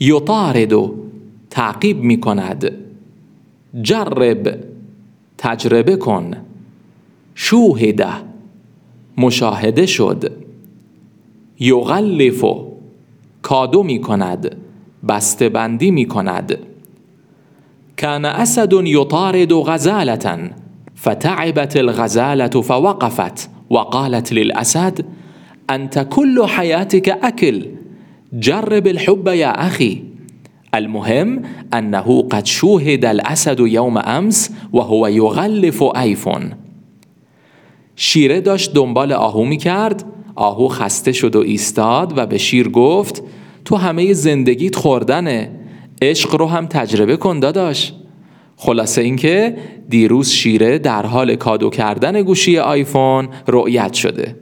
یطارد تعقیب می کند جرب تجربه کن. شوهده مشاهده شد. یغلف کادو می کند بسته بندی می کند کان اسد یطارد غزالة فتعبت الغزالة فوقفت وقالت للأسد أنت كل حياتك أكل جرب الحب يا أخي. المهم أنه قد شوهد الأسد يوم أمس وهو يغلف آیفون شیره داشت دنبال آهو می آهو خسته شد و ایستاد و به شیر گفت تو همه زندگیت خوردنه. عشق رو هم تجربه کن داداش. خلاصه اینکه دیروز شیره در حال کادو کردن گوشی آیفون رؤیت شده.